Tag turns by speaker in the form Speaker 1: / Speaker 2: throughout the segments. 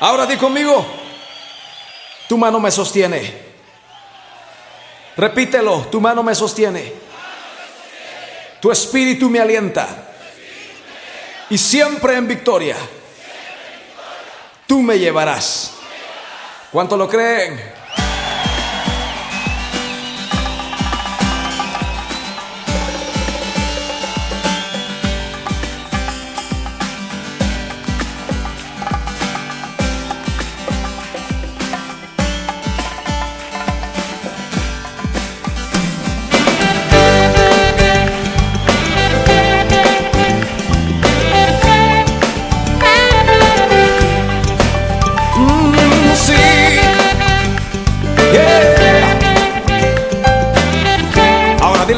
Speaker 1: Ahora di conmigo, tu mano me sostiene. Repítelo, tu mano me sostiene. Tu espíritu me alienta. Y siempre en victoria, tú me llevarás. ¿Cuánto lo creen?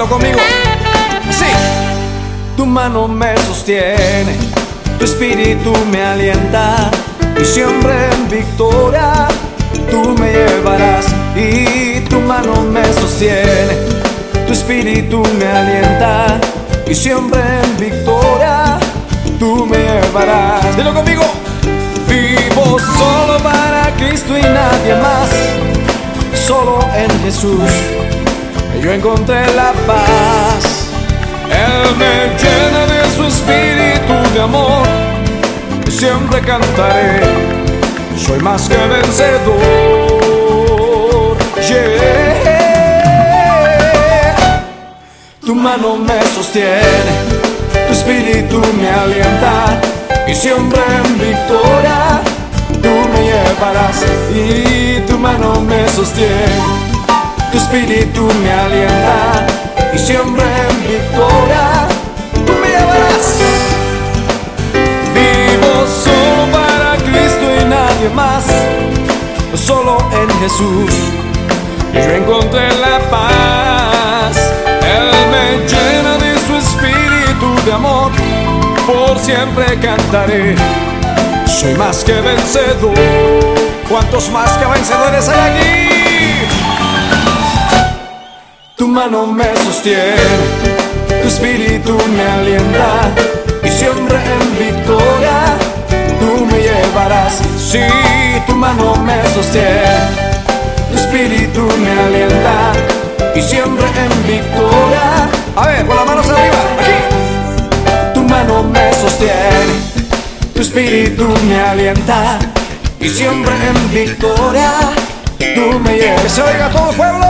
Speaker 1: Dilo conmigo. Sí. Tu mano me sostiene, tu espíritu me alienta y siempre en victoria tú me llevarás y tu mano me sostiene, tu espíritu me alienta y siempre en victoria tú me llevarás. Dilo conmigo. Vivo solo para Cristo y nadie más. Solo en Jesús encontré la paz. Él me llena de su espíritu de amor. Siempre cantaré. Soy más que vencedor. Yeah. Tu mano me sostiene, tu espíritu me alienta y siempre en victoria tú me llevarás y tu mano me sostiene, tu espíritu me alienta y siempre en victoria tú me llevarás. Vivo solo para Cristo y nadie más, solo en Jesús yo encontré la paz. Él me llena de su espíritu de amor, por siempre cantaré. Soy más que vencedor. ¿Cuántos más que vencedores hay aquí? Tu mano me sostiene, tu espíritu me alienta y siempre en victoria tú me llevarás. Sí, tu mano me sostiene tu espíritu me alienta y siempre en victoria. A ver, con las manos arriba, aquí. Tu mano me sostiene, tu espíritu me alienta y siempre en victoria. Tú me llevas. Que se oiga todo el pueblo.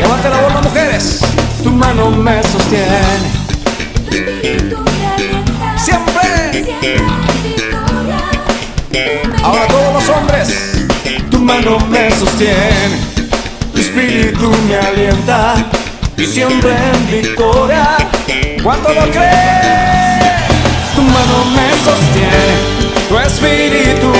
Speaker 1: Levante la voz las mujeres. Tu mano me sostiene.
Speaker 2: Tu espíritu me alienta.
Speaker 1: Siempre. Ahora todos los hombres, tu mano me sostiene, tu espíritu me alienta y siempre en victoria. ¿Cuánto lo crees? Tu mano me sostiene, tu espíritu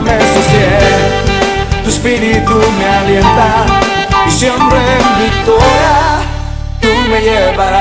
Speaker 1: me sostiene, tu espíritu me alienta y siempre en victoria tú me llevarás.